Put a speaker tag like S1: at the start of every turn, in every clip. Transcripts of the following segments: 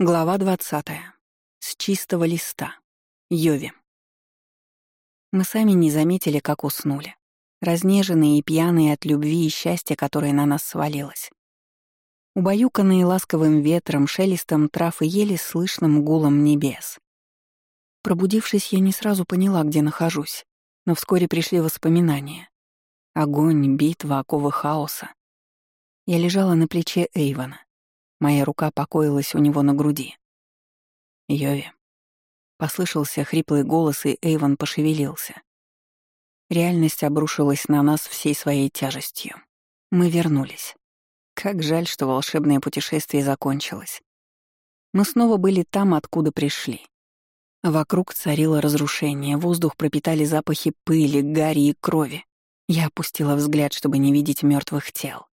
S1: Глава 20. С чистого листа. Йови. Мы сами не заметили, как уснули. Разнеженные и пьяные от любви и счастья, которое на нас свалилось. Убаюканные ласковым ветром, шелестом трав и еле слышным гулом небес. Пробудившись, я не сразу поняла, где нахожусь, но вскоре пришли воспоминания. Огонь, битва, оковы хаоса. Я лежала на плече Эйвона Моя рука покоилась у него на груди. «Йови». Послышался хриплый голос, и Эйвон пошевелился. Реальность обрушилась на нас всей своей тяжестью. Мы вернулись. Как жаль, что волшебное путешествие закончилось. Мы снова были там, откуда пришли. Вокруг царило разрушение, воздух пропитали запахи пыли, гари и крови. Я опустила взгляд, чтобы не видеть мертвых тел.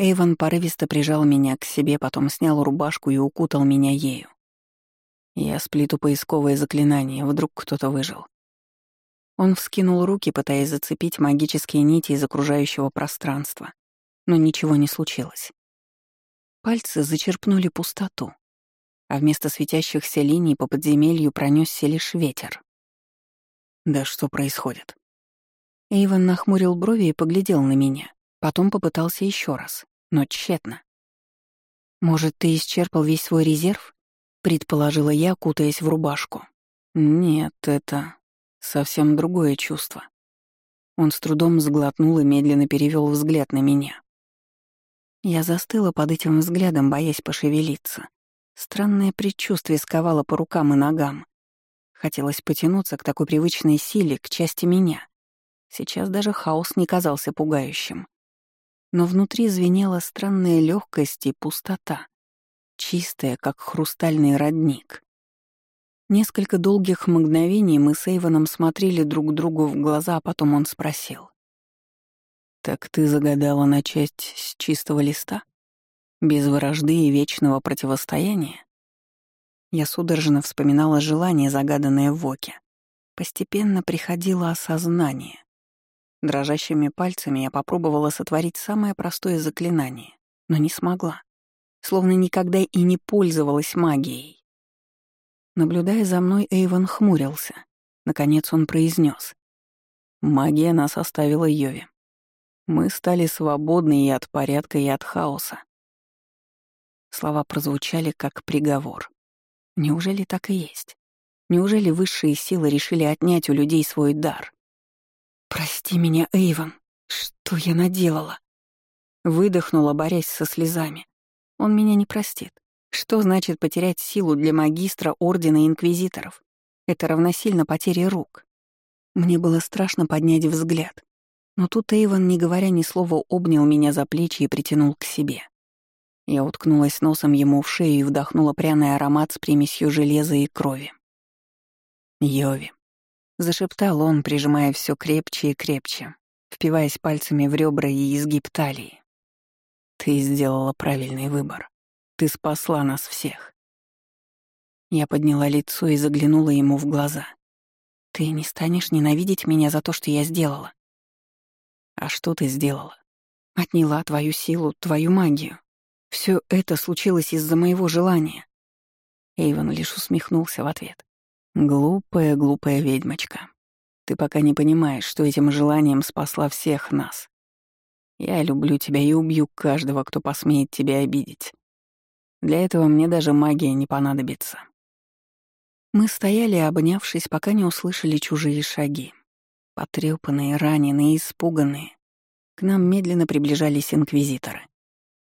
S1: Эйвон порывисто прижал меня к себе, потом снял рубашку и укутал меня ею. Я сплиту поисковое заклинание, вдруг кто-то выжил. Он вскинул руки, пытаясь зацепить магические нити из окружающего пространства, но ничего не случилось. Пальцы зачерпнули пустоту, а вместо светящихся линий по подземелью пронесся лишь ветер. «Да что происходит?» Эйвон нахмурил брови и поглядел на меня, потом попытался еще раз но тщетно. «Может, ты исчерпал весь свой резерв?» — предположила я, кутаясь в рубашку. «Нет, это совсем другое чувство». Он с трудом сглотнул и медленно перевел взгляд на меня. Я застыла под этим взглядом, боясь пошевелиться. Странное предчувствие сковало по рукам и ногам. Хотелось потянуться к такой привычной силе, к части меня. Сейчас даже хаос не казался пугающим но внутри звенела странная легкость и пустота, чистая, как хрустальный родник. Несколько долгих мгновений мы с Эйвоном смотрели друг другу в глаза, а потом он спросил. «Так ты загадала начать с чистого листа? Без вражды и вечного противостояния?» Я судорожно вспоминала желание, загаданное в Оке. Постепенно приходило осознание. Дрожащими пальцами я попробовала сотворить самое простое заклинание, но не смогла. Словно никогда и не пользовалась магией. Наблюдая за мной, Эйвен хмурился. Наконец он произнес: «Магия нас оставила Йови. Мы стали свободны и от порядка, и от хаоса». Слова прозвучали как приговор. Неужели так и есть? Неужели высшие силы решили отнять у людей свой дар? «Прости меня, Эйвон. Что я наделала?» Выдохнула, борясь со слезами. Он меня не простит. Что значит потерять силу для магистра Ордена Инквизиторов? Это равносильно потере рук. Мне было страшно поднять взгляд. Но тут Эйвон, не говоря ни слова, обнял меня за плечи и притянул к себе. Я уткнулась носом ему в шею и вдохнула пряный аромат с примесью железа и крови. Йови. Зашептал он, прижимая все крепче и крепче, впиваясь пальцами в ребра и изгиб талии. «Ты сделала правильный выбор. Ты спасла нас всех». Я подняла лицо и заглянула ему в глаза. «Ты не станешь ненавидеть меня за то, что я сделала?» «А что ты сделала?» «Отняла твою силу, твою магию. Все это случилось из-за моего желания». Эйвен лишь усмехнулся в ответ. Глупая, глупая ведьмочка. Ты пока не понимаешь, что этим желанием спасла всех нас. Я люблю тебя и убью каждого, кто посмеет тебя обидеть. Для этого мне даже магия не понадобится. Мы стояли, обнявшись, пока не услышали чужие шаги. Потрёпанные, раненые, испуганные. К нам медленно приближались инквизиторы.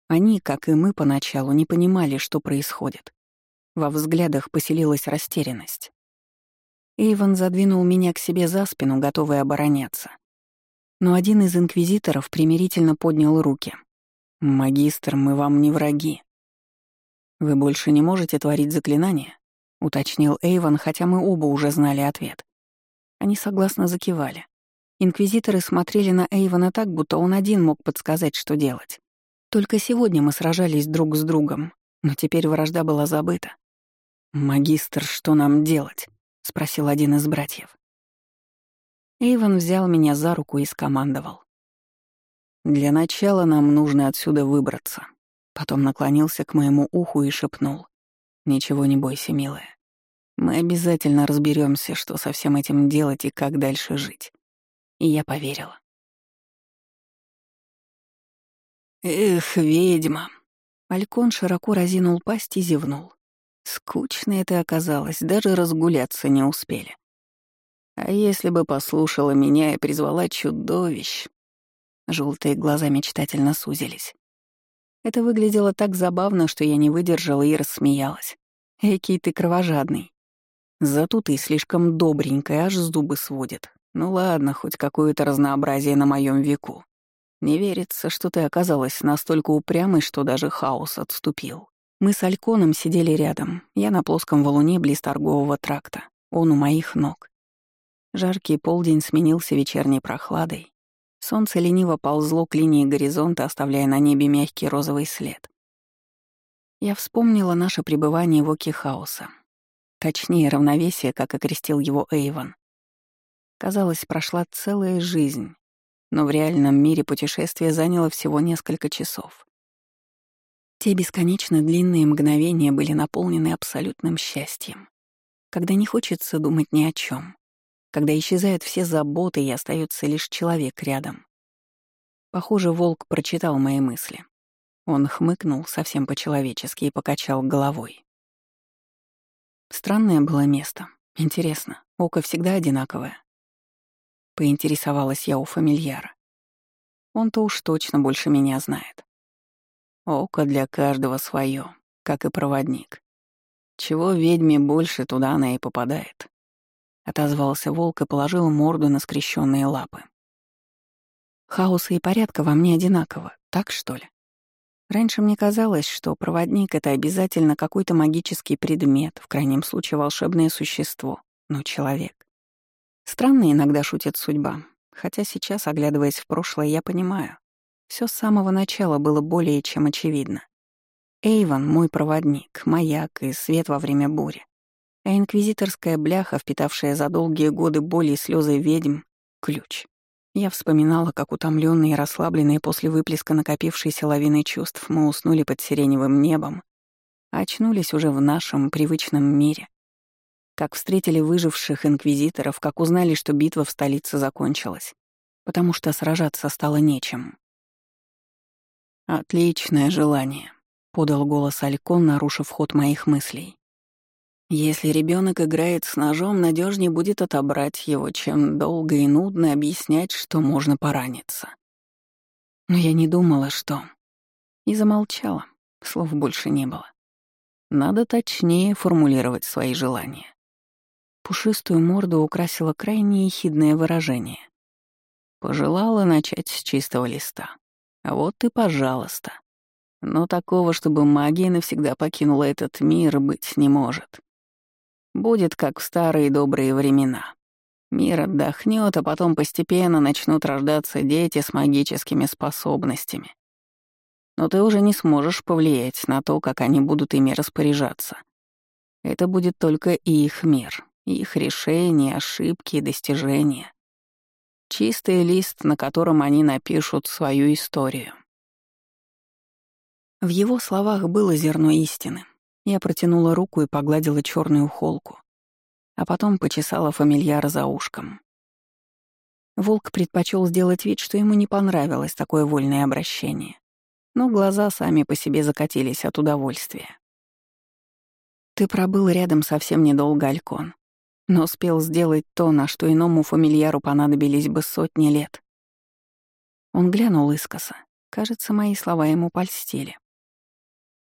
S1: Они, как и мы поначалу, не понимали, что происходит. Во взглядах поселилась растерянность. Эйвен задвинул меня к себе за спину, готовый обороняться. Но один из инквизиторов примирительно поднял руки. «Магистр, мы вам не враги». «Вы больше не можете творить заклинания?» — уточнил Эйвен, хотя мы оба уже знали ответ. Они согласно закивали. Инквизиторы смотрели на Эйвена так, будто он один мог подсказать, что делать. Только сегодня мы сражались друг с другом, но теперь вражда была забыта. «Магистр, что нам делать?» — спросил один из братьев. Эйвен взял меня за руку и скомандовал. «Для начала нам нужно отсюда выбраться». Потом наклонился к моему уху и шепнул. Ничего не бойся, милая. Мы обязательно разберемся, что со всем этим делать и как дальше жить. И я поверила. Эх, ведьма. Алькон широко разинул пасть и зевнул. Скучно это оказалось, даже разгуляться не успели. А если бы послушала меня и призвала чудовищ? Желтые глаза мечтательно сузились. Это выглядело так забавно, что я не выдержала и рассмеялась. «Экий ты кровожадный. Зато ты слишком добренькая, аж зубы сводит. Ну ладно, хоть какое-то разнообразие на моем веку. Не верится, что ты оказалась настолько упрямой, что даже хаос отступил. Мы с Альконом сидели рядом, я на плоском валуне близ торгового тракта, он у моих ног. Жаркий полдень сменился вечерней прохладой, Солнце лениво ползло к линии горизонта, оставляя на небе мягкий розовый след. Я вспомнила наше пребывание в оке хаоса. Точнее, равновесие, как окрестил его Эйвон. Казалось, прошла целая жизнь, но в реальном мире путешествие заняло всего несколько часов. Те бесконечно длинные мгновения были наполнены абсолютным счастьем, когда не хочется думать ни о чем, когда исчезают все заботы и остается лишь человек рядом. Похоже, волк прочитал мои мысли. Он хмыкнул совсем по-человечески и покачал головой. Странное было место. Интересно, око всегда одинаковое. Поинтересовалась я у фамильяра. Он-то уж точно больше меня знает. Око для каждого свое, как и проводник. Чего ведьме больше, туда она и попадает. Отозвался волк и положил морду на скрещенные лапы. Хаоса и порядка во мне одинаково, так что ли? Раньше мне казалось, что проводник — это обязательно какой-то магический предмет, в крайнем случае волшебное существо, но человек. Странно иногда шутит судьба, хотя сейчас, оглядываясь в прошлое, я понимаю. Все с самого начала было более чем очевидно. Эйвон — мой проводник, маяк и свет во время бури а инквизиторская бляха, впитавшая за долгие годы боли и слезы ведьм, — ключ. Я вспоминала, как утомленные и расслабленные после выплеска накопившейся лавины чувств мы уснули под сиреневым небом, а очнулись уже в нашем привычном мире. Как встретили выживших инквизиторов, как узнали, что битва в столице закончилась, потому что сражаться стало нечем. «Отличное желание», — подал голос Алькон, нарушив ход моих мыслей. Если ребенок играет с ножом, надежнее будет отобрать его, чем долго и нудно объяснять, что можно пораниться. Но я не думала, что... И замолчала, слов больше не было. Надо точнее формулировать свои желания. Пушистую морду украсило крайне ехидное выражение. Пожелала начать с чистого листа. Вот и пожалуйста. Но такого, чтобы магия навсегда покинула этот мир, быть не может. Будет как в старые добрые времена. Мир отдохнет, а потом постепенно начнут рождаться дети с магическими способностями. Но ты уже не сможешь повлиять на то, как они будут ими распоряжаться. Это будет только их мир, их решения, ошибки и достижения. Чистый лист, на котором они напишут свою историю. В его словах было зерно истины. Я протянула руку и погладила черную холку, а потом почесала фамильяра за ушком. Волк предпочел сделать вид, что ему не понравилось такое вольное обращение, но глаза сами по себе закатились от удовольствия. «Ты пробыл рядом совсем недолго, Алькон, но успел сделать то, на что иному фамильяру понадобились бы сотни лет». Он глянул искоса. Кажется, мои слова ему польстили.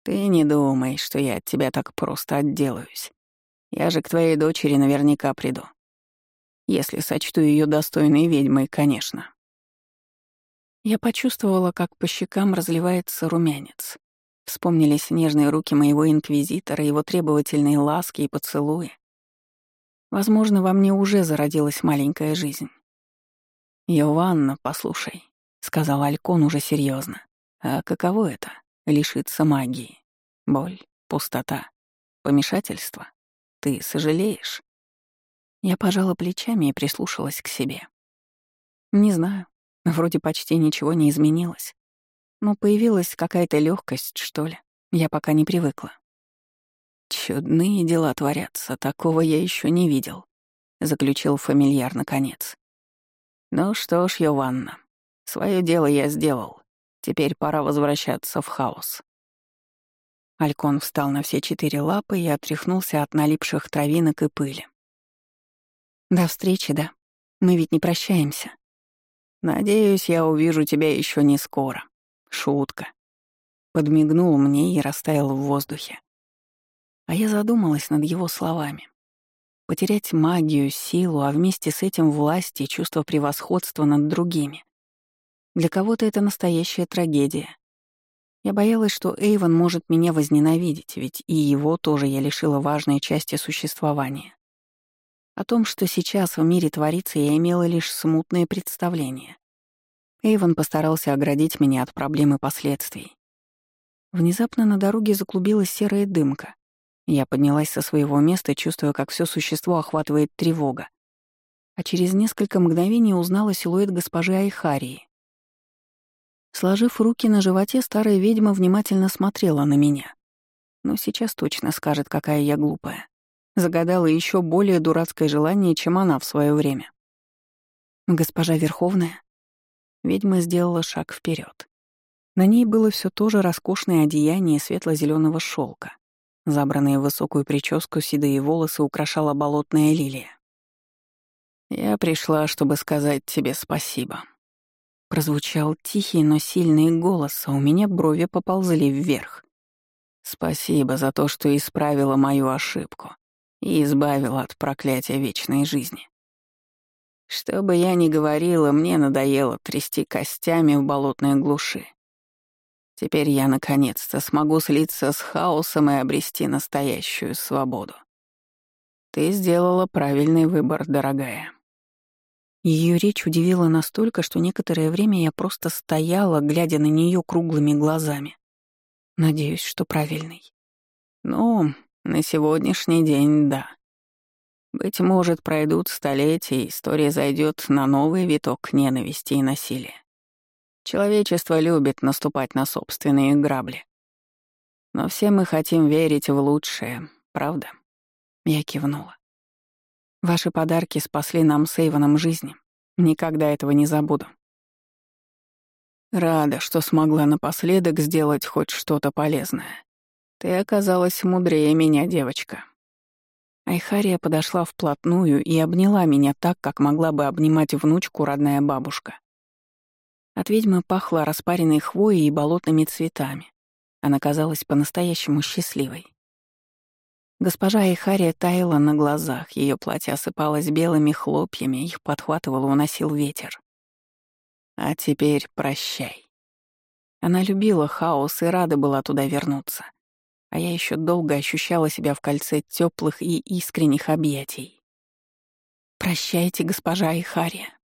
S1: Ты не думай, что я от тебя так просто отделаюсь. Я же к твоей дочери наверняка приду. Если сочту ее достойной ведьмой, конечно. Я почувствовала, как по щекам разливается румянец. Вспомнились нежные руки моего инквизитора, его требовательные ласки и поцелуи. Возможно, во мне уже зародилась маленькая жизнь. «Йованна, послушай», — сказал Алькон уже серьезно. «А каково это лишиться магии. Боль, пустота, помешательство. Ты сожалеешь? Я пожала плечами и прислушалась к себе. Не знаю, вроде почти ничего не изменилось. Но появилась какая-то легкость, что ли. Я пока не привыкла. «Чудные дела творятся, такого я еще не видел», — заключил фамильяр наконец. «Ну что ж, Йованна, свое дело я сделал. Теперь пора возвращаться в хаос». Алькон встал на все четыре лапы и отряхнулся от налипших травинок и пыли. «До встречи, да? Мы ведь не прощаемся». «Надеюсь, я увижу тебя еще не скоро. Шутка». Подмигнул мне и растаял в воздухе. А я задумалась над его словами. Потерять магию, силу, а вместе с этим власть и чувство превосходства над другими. Для кого-то это настоящая трагедия. Я боялась, что Эйвен может меня возненавидеть, ведь и его тоже я лишила важной части существования. О том, что сейчас в мире творится, я имела лишь смутное представление. Эйвен постарался оградить меня от проблем и последствий. Внезапно на дороге заклубилась серая дымка. Я поднялась со своего места, чувствуя, как все существо охватывает тревога. А через несколько мгновений узнала силуэт госпожи Айхарии. Сложив руки на животе, старая ведьма внимательно смотрела на меня. Но сейчас точно скажет, какая я глупая. Загадала еще более дурацкое желание, чем она в свое время. «Госпожа Верховная?» Ведьма сделала шаг вперед. На ней было все то же роскошное одеяние светло зеленого шелка. Забранные в высокую прическу седые волосы украшала болотная лилия. «Я пришла, чтобы сказать тебе спасибо», Прозвучал тихий, но сильный голос, а у меня брови поползли вверх. «Спасибо за то, что исправила мою ошибку и избавила от проклятия вечной жизни. Что бы я ни говорила, мне надоело трясти костями в болотной глуши. Теперь я наконец-то смогу слиться с хаосом и обрести настоящую свободу. Ты сделала правильный выбор, дорогая. Ее речь удивила настолько, что некоторое время я просто стояла, глядя на нее круглыми глазами. Надеюсь, что правильный. Ну, на сегодняшний день — да. Быть может, пройдут столетия, и история зайдет на новый виток ненависти и насилия. Человечество любит наступать на собственные грабли. Но все мы хотим верить в лучшее, правда? Я кивнула. Ваши подарки спасли нам с Эйвоном жизни. Никогда этого не забуду. Рада, что смогла напоследок сделать хоть что-то полезное. Ты оказалась мудрее меня, девочка. Айхария подошла вплотную и обняла меня так, как могла бы обнимать внучку родная бабушка. От ведьмы пахло распаренной хвоей и болотными цветами. Она казалась по-настоящему счастливой. Госпожа Ихария таяла на глазах, ее платье осыпалось белыми хлопьями, их подхватывал уносил ветер. А теперь прощай. Она любила хаос и рада была туда вернуться. А я еще долго ощущала себя в кольце теплых и искренних объятий. «Прощайте, госпожа Ихария», —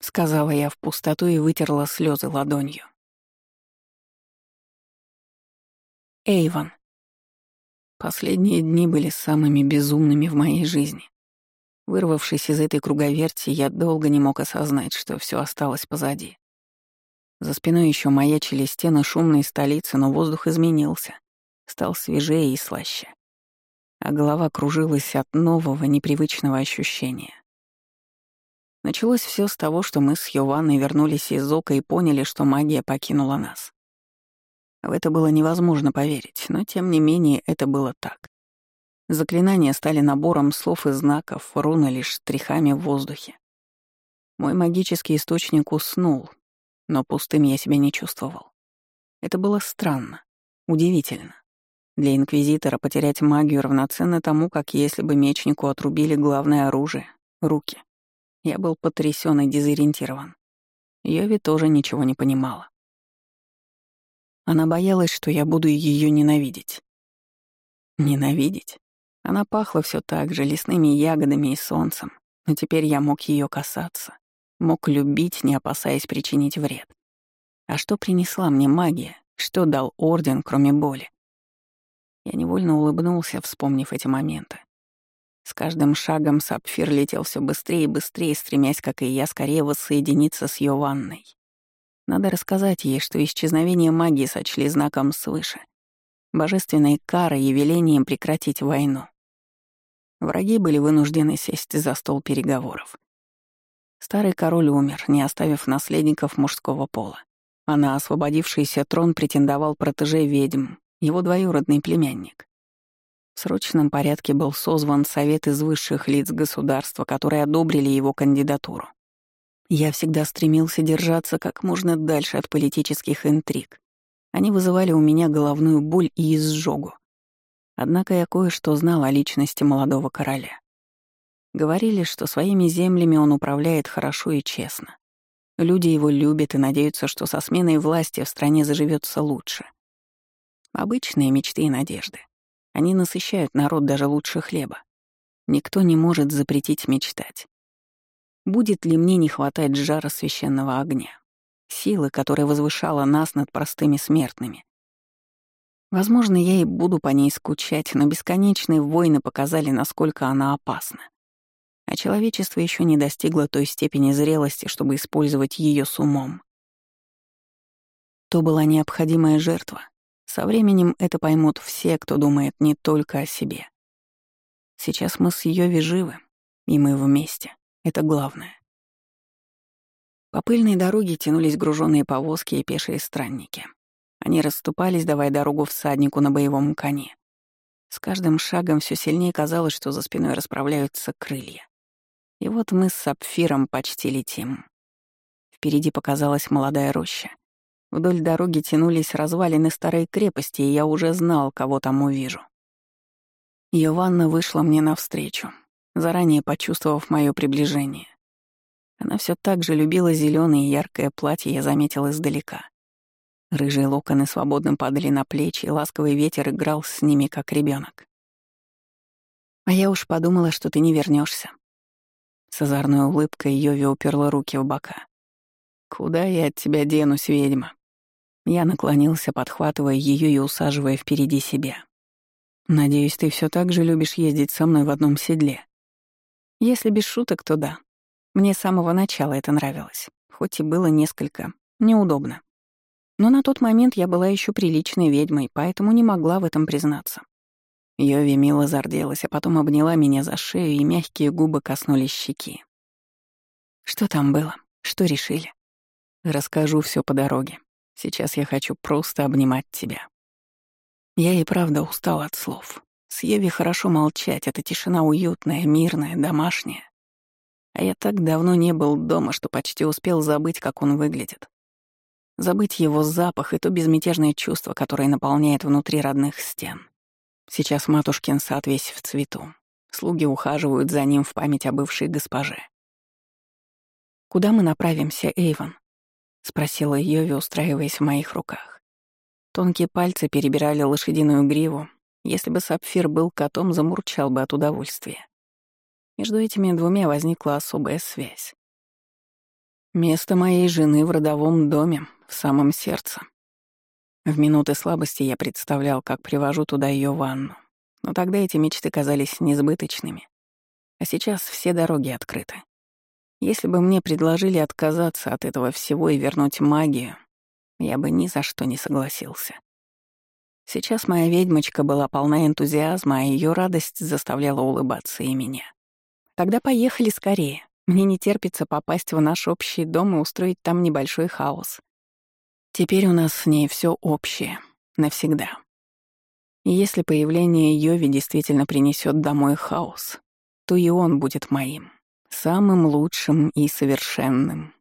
S1: сказала я в пустоту и вытерла слезы ладонью. Эйвон. Последние дни были самыми безумными в моей жизни. Вырвавшись из этой круговерти, я долго не мог осознать, что все осталось позади. За спиной еще маячили стены шумной столицы, но воздух изменился, стал свежее и слаще. А голова кружилась от нового, непривычного ощущения. Началось все с того, что мы с Йованной вернулись из Ока и поняли, что магия покинула нас. В это было невозможно поверить, но тем не менее это было так. Заклинания стали набором слов и знаков, руны лишь штрихами в воздухе. Мой магический источник уснул, но пустым я себя не чувствовал. Это было странно, удивительно. Для Инквизитора потерять магию равноценно тому, как если бы мечнику отрубили главное оружие — руки. Я был потрясен и дезориентирован. Йови тоже ничего не понимала. Она боялась, что я буду ее ненавидеть. Ненавидеть? Она пахла все так же лесными ягодами и солнцем, но теперь я мог ее касаться, мог любить, не опасаясь причинить вред. А что принесла мне магия? Что дал Орден, кроме боли? Я невольно улыбнулся, вспомнив эти моменты. С каждым шагом Сапфир летел все быстрее и быстрее, стремясь, как и я, скорее воссоединиться с ее ванной. Надо рассказать ей, что исчезновение магии сочли знаком свыше. божественной карой и велением прекратить войну. Враги были вынуждены сесть за стол переговоров. Старый король умер, не оставив наследников мужского пола. А на освободившийся трон претендовал протеже ведьм, его двоюродный племянник. В срочном порядке был созван совет из высших лиц государства, которые одобрили его кандидатуру. Я всегда стремился держаться как можно дальше от политических интриг. Они вызывали у меня головную боль и изжогу. Однако я кое-что знал о личности молодого короля. Говорили, что своими землями он управляет хорошо и честно. Люди его любят и надеются, что со сменой власти в стране заживется лучше. Обычные мечты и надежды. Они насыщают народ даже лучше хлеба. Никто не может запретить мечтать. Будет ли мне не хватать жара священного огня? Силы, которая возвышала нас над простыми смертными. Возможно, я и буду по ней скучать, но бесконечные войны показали, насколько она опасна. А человечество еще не достигло той степени зрелости, чтобы использовать ее с умом. То была необходимая жертва. Со временем это поймут все, кто думает не только о себе. Сейчас мы с Йови живы, и мы вместе. Это главное. По пыльной дороге тянулись груженные повозки и пешие странники. Они расступались, давая дорогу всаднику на боевом коне. С каждым шагом все сильнее казалось, что за спиной расправляются крылья. И вот мы с Сапфиром почти летим. Впереди показалась молодая роща. Вдоль дороги тянулись развалины старой крепости, и я уже знал, кого там увижу. Йованна вышла мне навстречу, заранее почувствовав мое приближение. Она все так же любила зеленое и яркое платье, я заметил издалека. Рыжие локоны свободно падали на плечи, и ласковый ветер играл с ними, как ребенок. А я уж подумала, что ты не вернешься. С озорной улыбкой Йови уперла руки в бока. «Куда я от тебя денусь, ведьма?» Я наклонился, подхватывая ее и усаживая впереди себя. «Надеюсь, ты все так же любишь ездить со мной в одном седле?» Если без шуток, то да. Мне с самого начала это нравилось, хоть и было несколько неудобно. Но на тот момент я была еще приличной ведьмой, поэтому не могла в этом признаться. Йови мило зарделась, а потом обняла меня за шею, и мягкие губы коснулись щеки. Что там было? Что решили? Расскажу все по дороге. Сейчас я хочу просто обнимать тебя. Я и правда устала от слов. С Еви хорошо молчать, эта тишина уютная, мирная, домашняя. А я так давно не был дома, что почти успел забыть, как он выглядит. Забыть его запах и то безмятежное чувство, которое наполняет внутри родных стен. Сейчас матушкин сад весь в цвету. Слуги ухаживают за ним в память о бывшей госпоже. «Куда мы направимся, Эйвон?» — спросила Йови, устраиваясь в моих руках. Тонкие пальцы перебирали лошадиную гриву, если бы Сапфир был котом, замурчал бы от удовольствия. Между этими двумя возникла особая связь. Место моей жены в родовом доме, в самом сердце. В минуты слабости я представлял, как привожу туда ее ванну. Но тогда эти мечты казались несбыточными. А сейчас все дороги открыты. Если бы мне предложили отказаться от этого всего и вернуть магию, я бы ни за что не согласился. Сейчас моя ведьмочка была полна энтузиазма, а ее радость заставляла улыбаться и меня. Тогда поехали скорее. Мне не терпится попасть в наш общий дом и устроить там небольшой хаос. Теперь у нас с ней все общее. Навсегда. И если появление Йови действительно принесет домой хаос, то и он будет моим. Самым лучшим и совершенным.